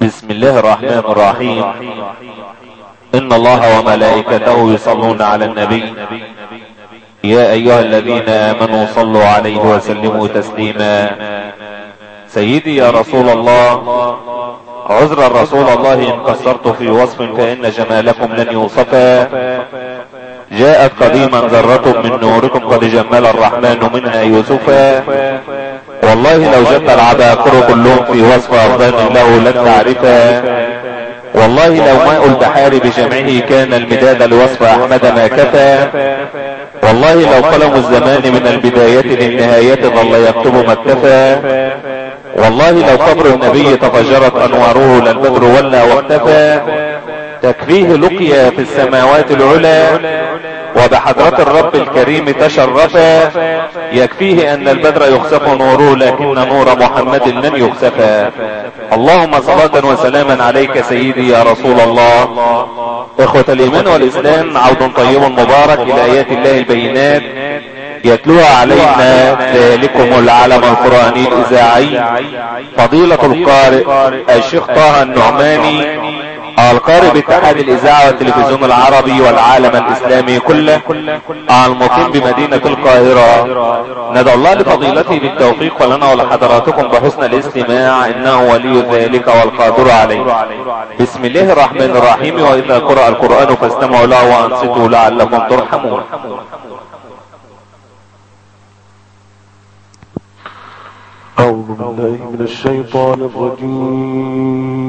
بسم الله الرحمن الرحيم. إن الله وملائكته يصلون على النبي. يا أيها الذين آمنوا صلوا عليه وسلموا تسليما. سيدي يا رسول الله. عذرا رسول الله إن قصرت في وصف فإن جمالكم لن يوصفا. جاءت قديما ذرة من نوركم قد جمل الرحمن منها يوسفا. والله لو جد العباقر كلهم في وصف افضل له لن تعرفا والله لو ماء البحار بجمعه كان المداد لوصف أحمد ما كفى. والله لو قلم الزمان من البداية للنهاية ظل يكتب ما اكتفى. والله لو قبر النبي تفجرت أنواره للبدر ولا واختفى. تكفيه لقيا في السماوات العلى وبحضرة الرب الكريم تشرفا يكفيه أن البدر يخسف نوره لكن نور محمد لن يخسفا اللهم صلاة وسلاما عليك سيدي يا رسول الله. إخوة الإيمان والإسلام عود طيب مبارك إلى آيات الله البينات. يتلوها علينا ذلكم العلم القرآني الإذاعي. فضيلة القارئ الشيخ طه النعماني. القارئ باتحاد الإذاعة والتلفزيون العربي والعالم الإسلامي كله المقيم بمدينة القاهرة. ندعو الله لفضيلته بالتوفيق ولنا ولحضراتكم بحسن الاستماع. إنه ولي ذلك والقادر عليه. بسم الله الرحمن الرحيم. وإذا قرأ القرآن فاستمعوا له وأنصتوا لعلكم ترحمون. أعوذ بالله من الشيطان الرجيم.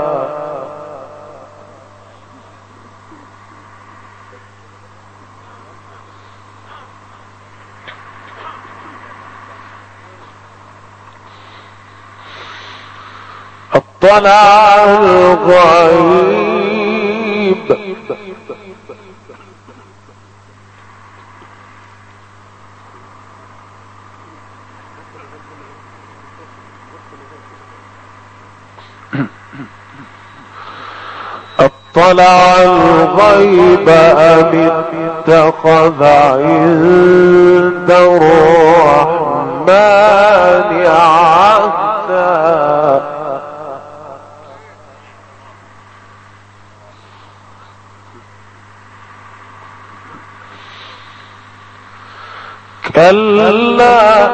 اطلع الغيب. اطلع الغيب أم اتخذ عند الرحمن عهدا؟ كلا.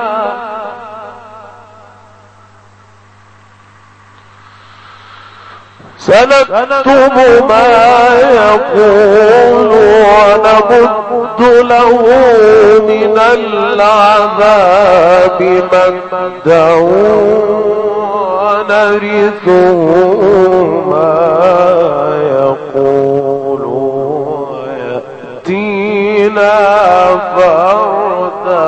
سنكتب ما يقول ونمد له من العذاب مدا ونرثه ما يقول ويأتينا فردا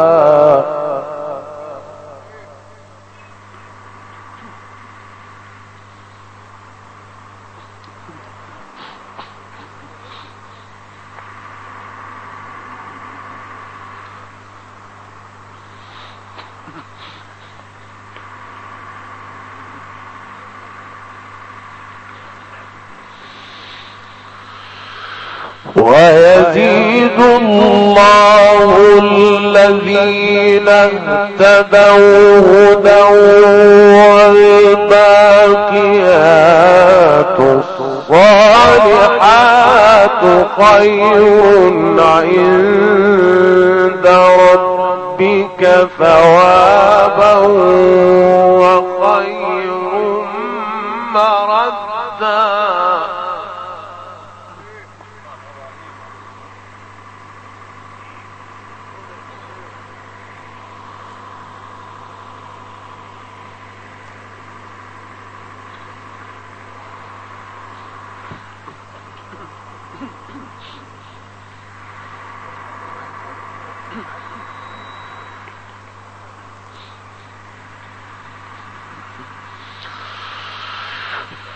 ويزيد الله الذين اهتدوا هدى والباقيات الصالحات خير عند ربك ثوابا وخير مردا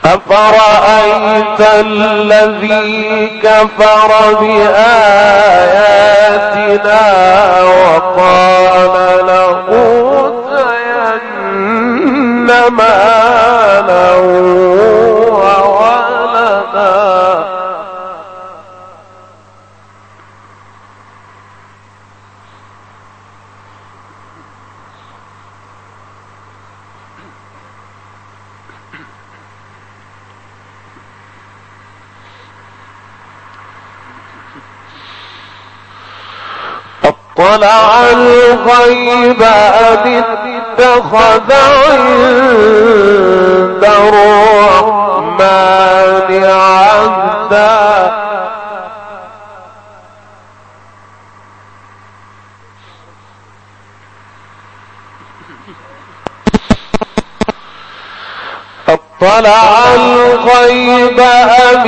أفرأيت الذي كفر بآياتنا وقال لأوتين مالا وولدا اطلع الغيب أم اتخذ عند الرحمن عهدا. أطلع الغيب أم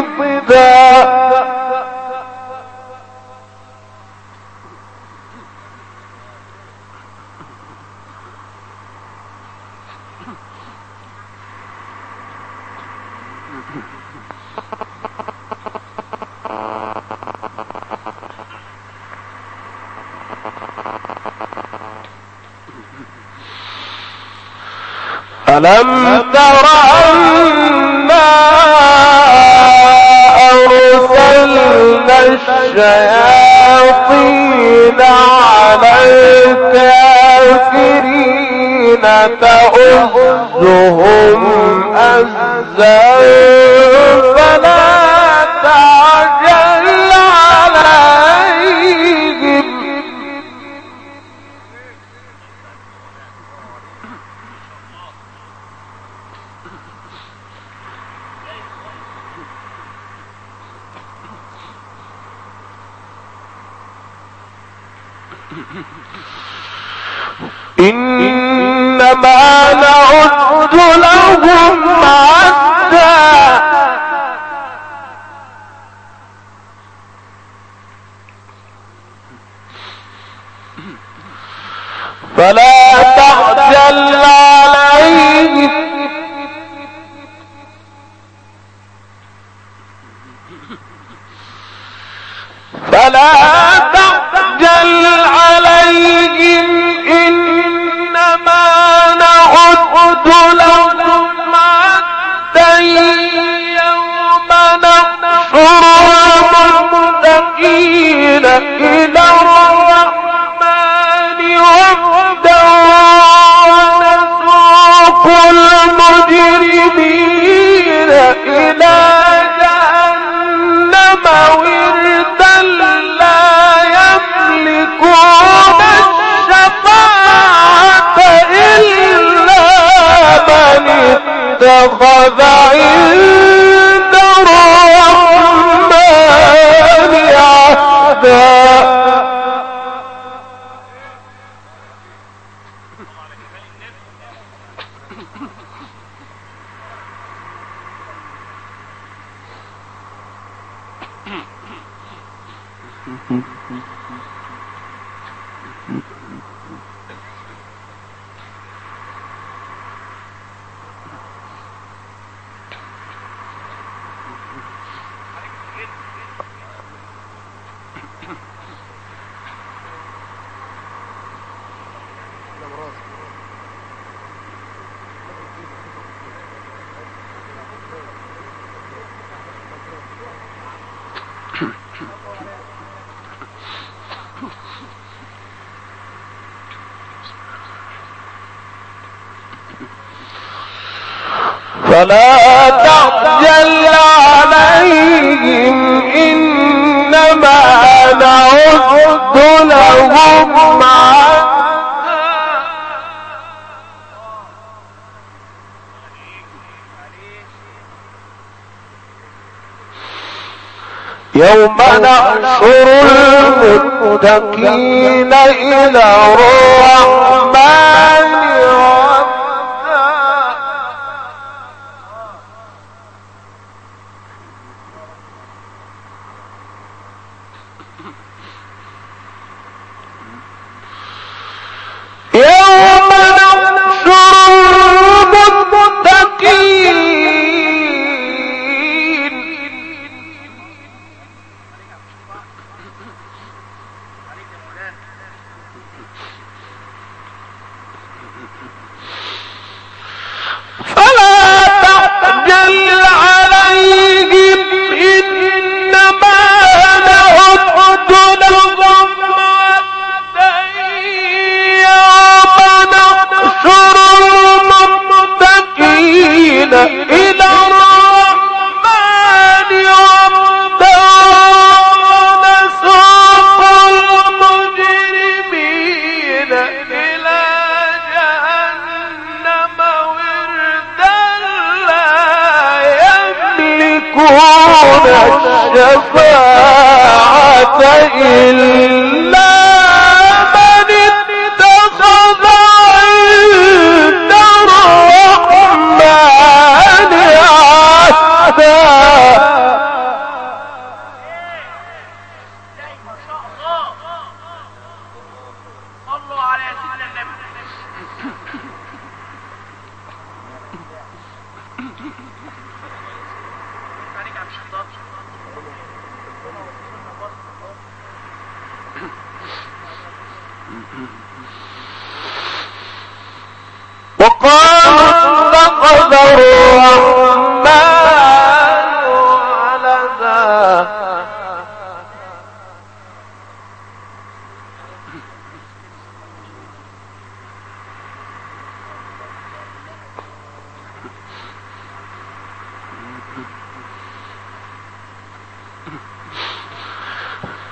ضدا ألم تر أنا أرسلنا الشياطين على الكافرين تؤذهم أزا فلا تعجل إنما نعد لهم عدا ولا تعجل عليهم إنما نعد لهم يوم نحشر المتقين إلى الرحمن.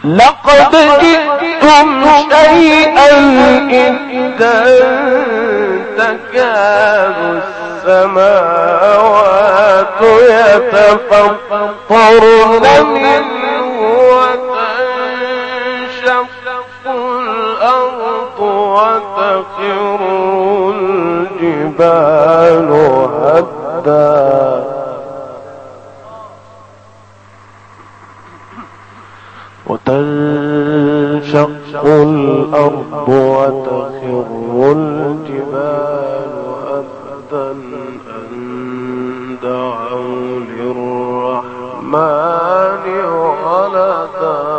لقد جئتم شيئا إذا تكاد السماوات يتفطرن منه وتنشق الأرض وتخر الجبال هدا تنشق الأرض وتخر الجبال أبدا أن دعوا للرحمن ولدا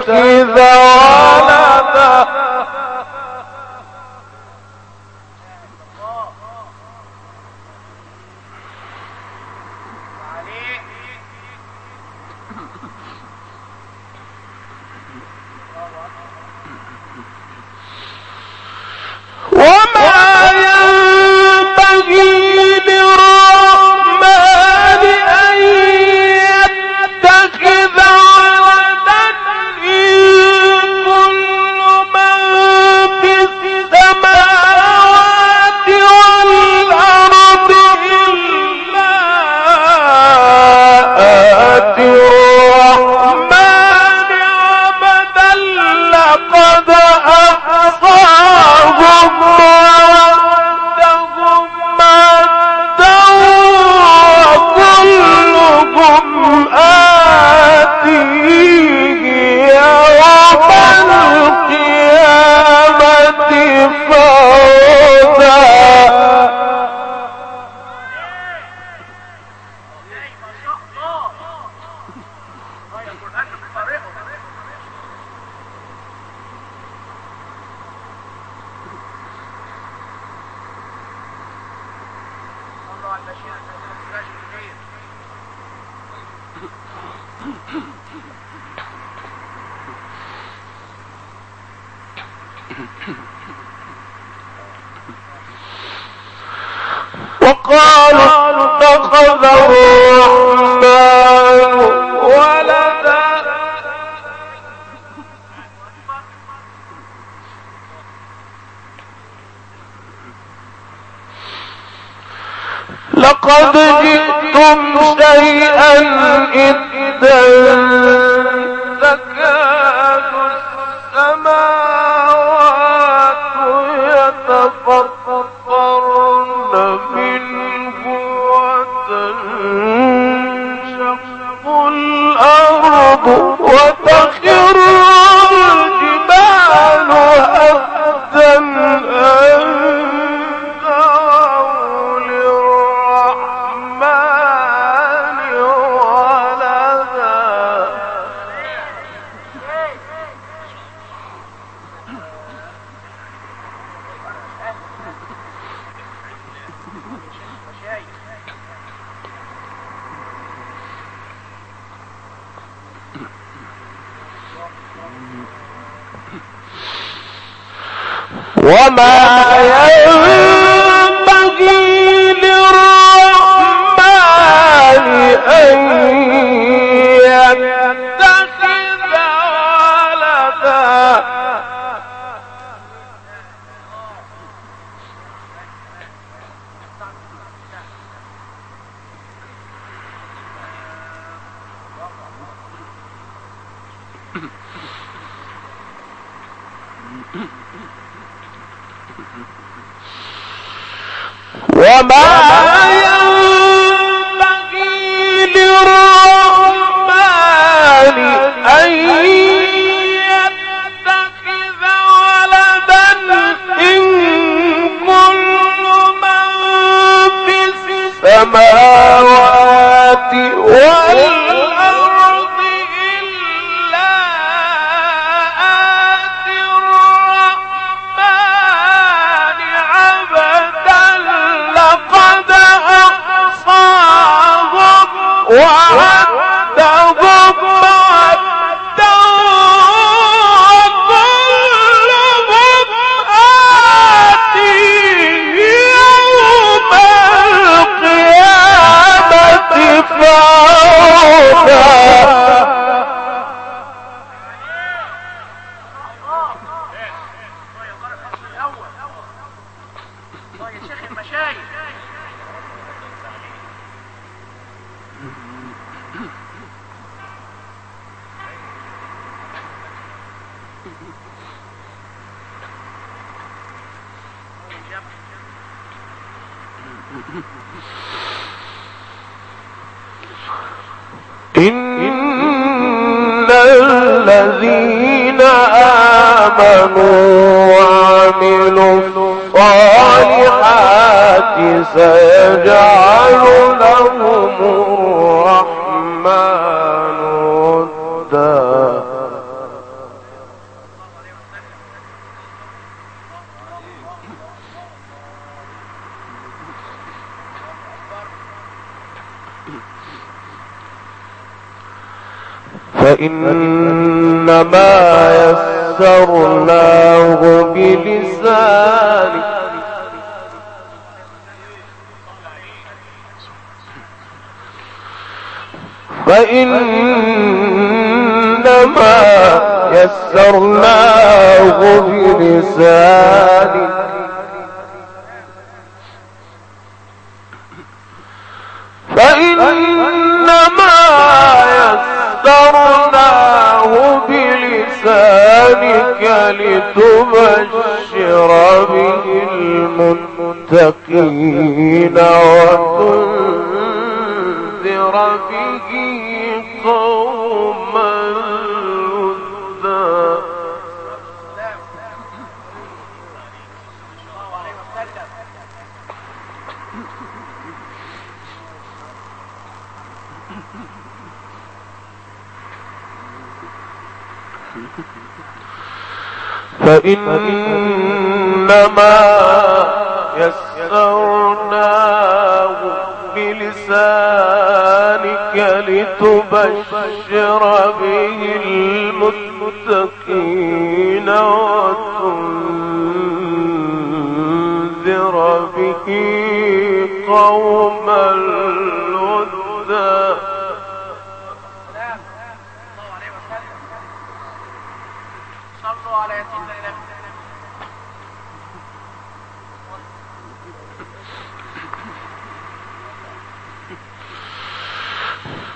كذا لقد ما فإنما يسرناه بلسانك فإنما يسرناه بلسانك بلسانك لتبشر به المتقين وتنذر به فإنما يسرناه بلسانك لتبشر به المتقين وتنذر به قوما لدا صلوا على سيدنا النبي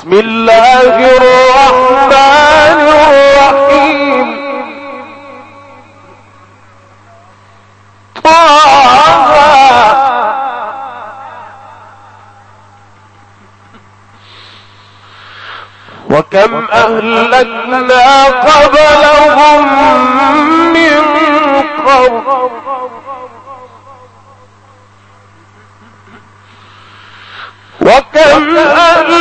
بسم الله الرحمن الرحيم. طه. وكم أهلكنا قبلهم من قرن. وكم أهلكنا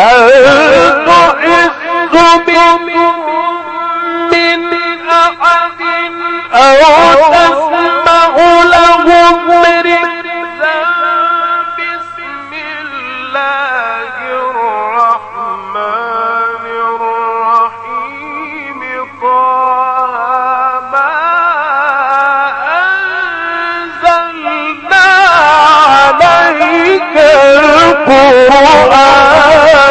هل تحس منهم من أحد أو تسمع لهم ركزا بسم الله الرحمن الرحيم. طه ما أنزلنا عليك القرآن.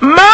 ma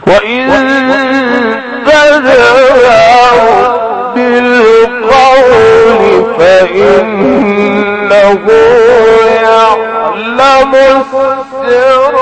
وإن بالقول فإنه يعلم السر.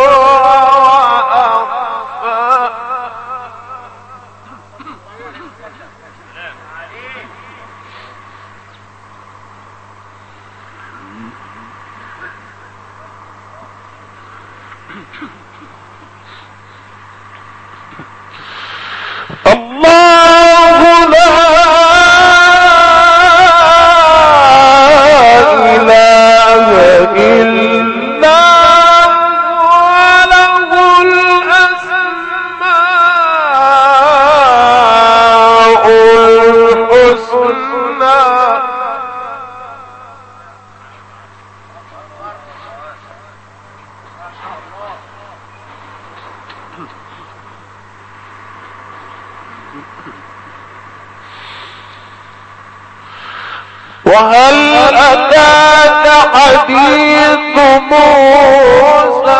وهل أتاك حديث موسى؟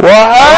وهل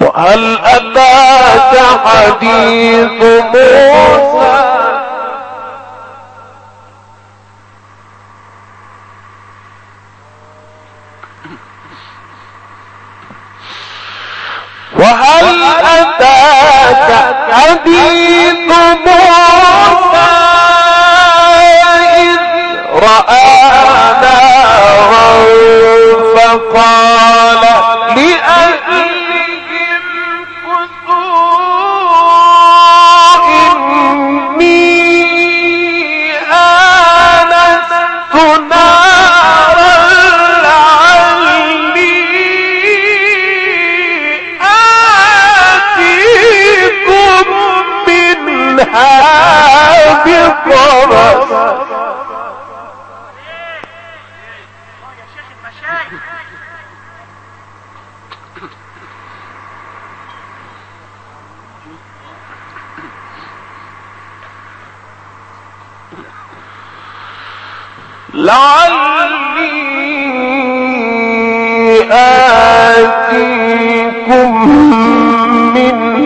وهل أتاك حديث موسى؟ وهل أتاك حديث موسى؟ نارا فقال لأهلهم كثوا إني آنست نارا لعلي آتيكم منها بقبس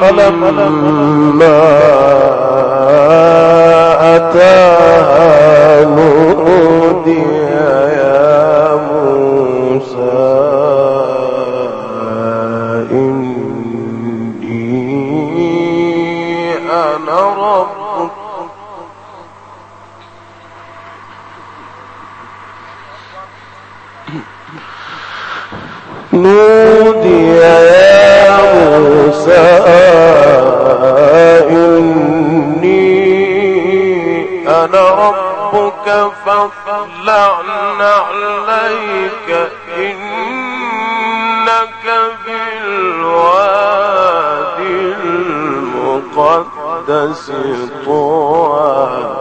فلم فلم المقدس طوى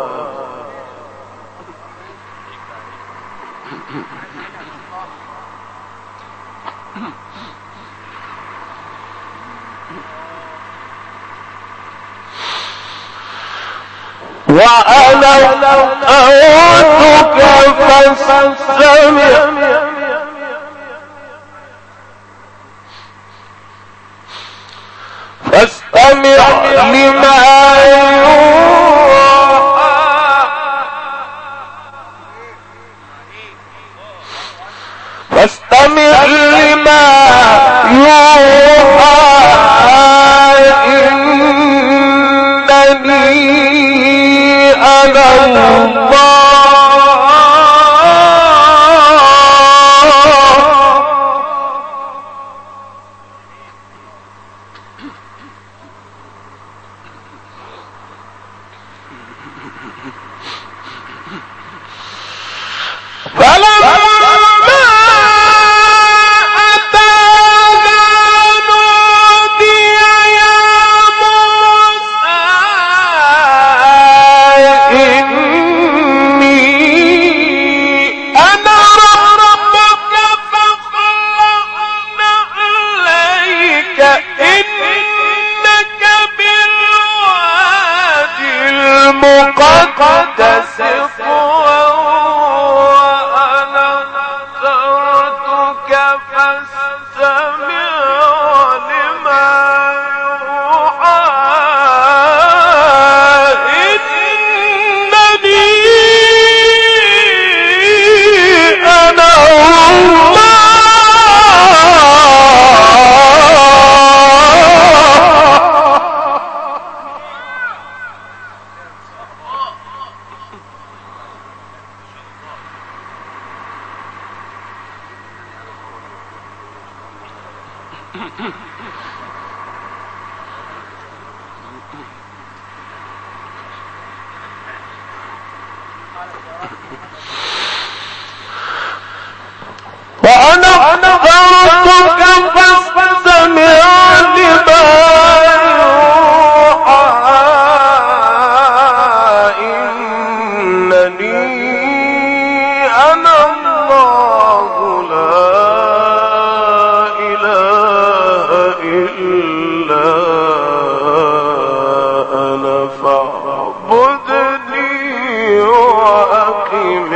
وأنا أعودك فاستمع. ومثل لما يوحى فاستمع لما يوحى إنني أنا الله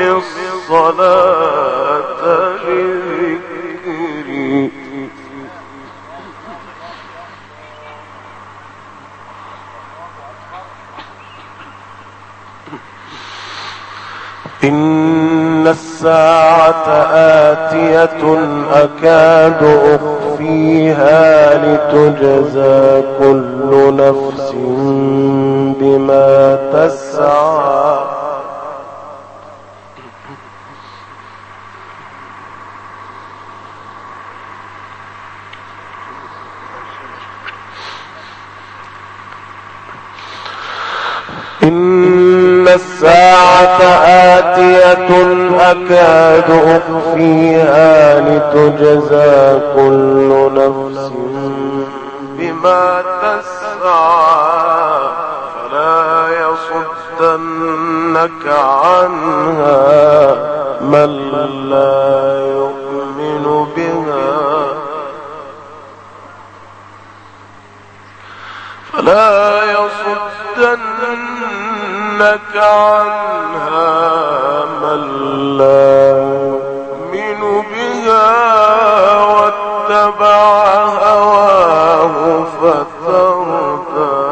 الصلاة لذكري إن الساعة آتية أكاد أخفيها لتجزى كل نفس بما تسعى. أكاد أخفيها لتجزى كل نفس بما تسعى. فلا يصدنك عنها من لا يؤمن بها. فلا يصدنك عنها لا يؤمن بها واتبع هواه فتردى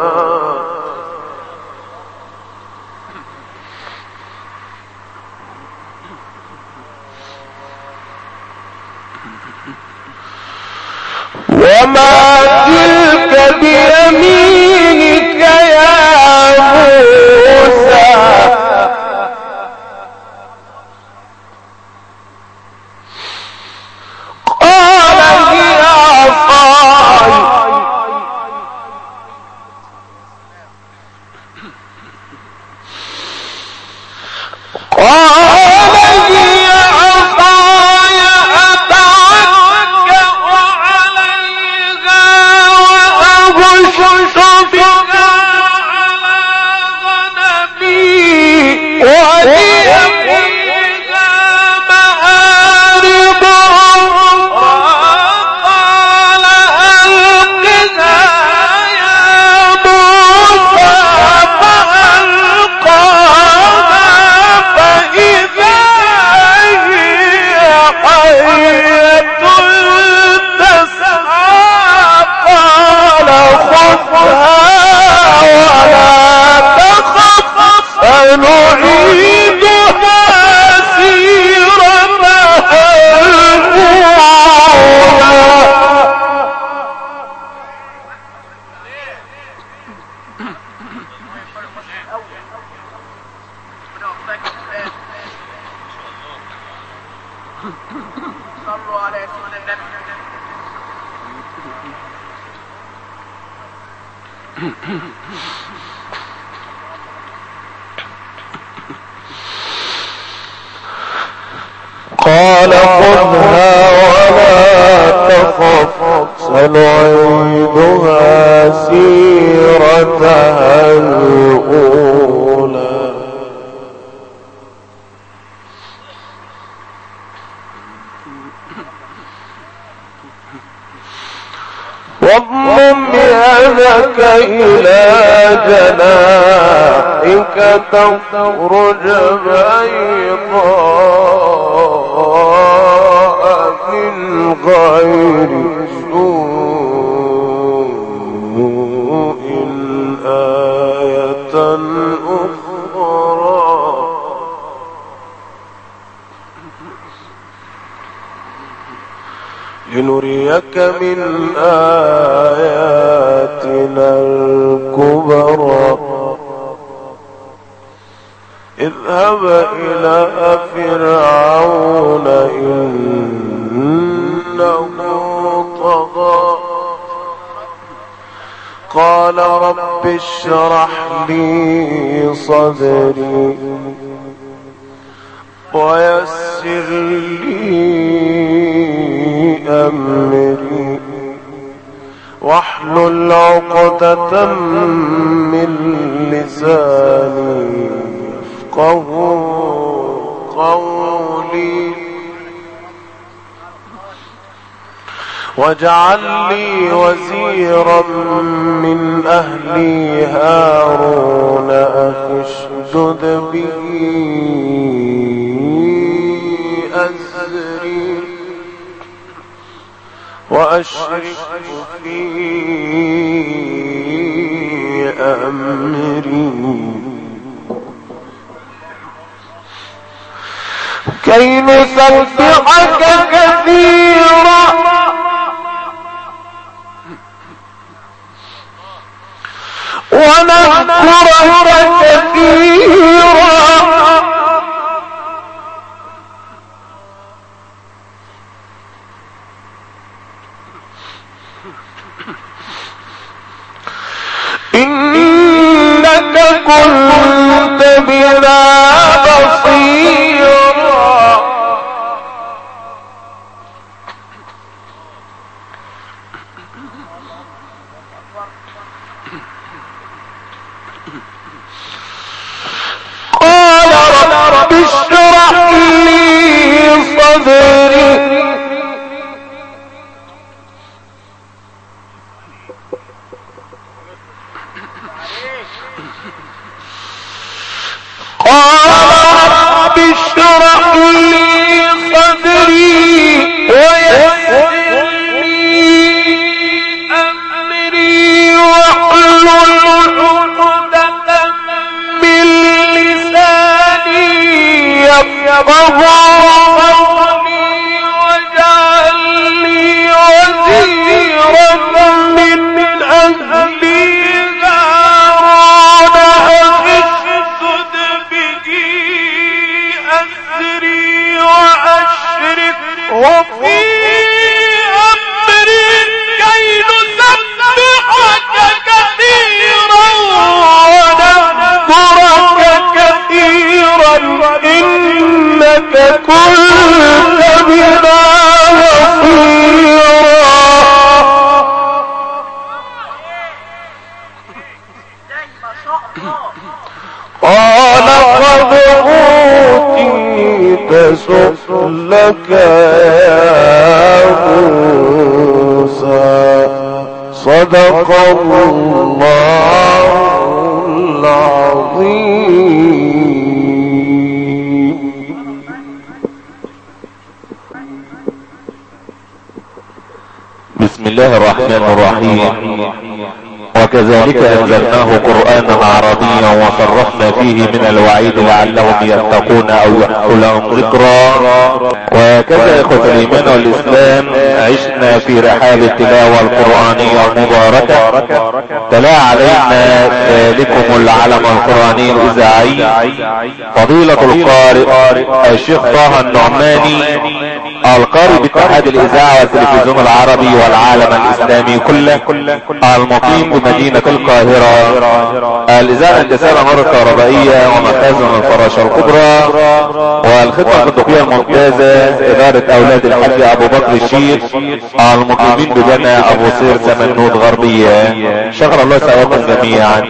اذهب إلى فرعون إنه طغى. قال رب اشرح لي صدري ويسر لي أمري. واحلل عقدة من لساني. قولي. واجعل لي وزيرا من أهلي هارون أخي اشدد به أزري. وأشرك في أمري. كي نسبحك كثيرا. ونذكرك كثيرا. إنك كنت بنا بصيرا. ذكرا وهكذا أخوة الإيمان والإسلام عشنا في رحاب التلاوة القرآنية المباركة. تلا علينا ذلكم العلم القرآني الإذاعي فضيلة القارئ الشيخ طه النعماني. القارئ باتحاد الإذاعة والتلفزيون العربي والعالم الإسلامي كله المقيم بمدينة القاهرة. الإذاعة الهندسية الانوار الكهربائية ومخازن الفراشة الكبرى. والخطة الفندقية الممتازة إدارة أولاد الحاج أبو بكر الشيخ المقيمين بجنة أبو صير سمنود غربية. شكر الله سعيكم جميعا.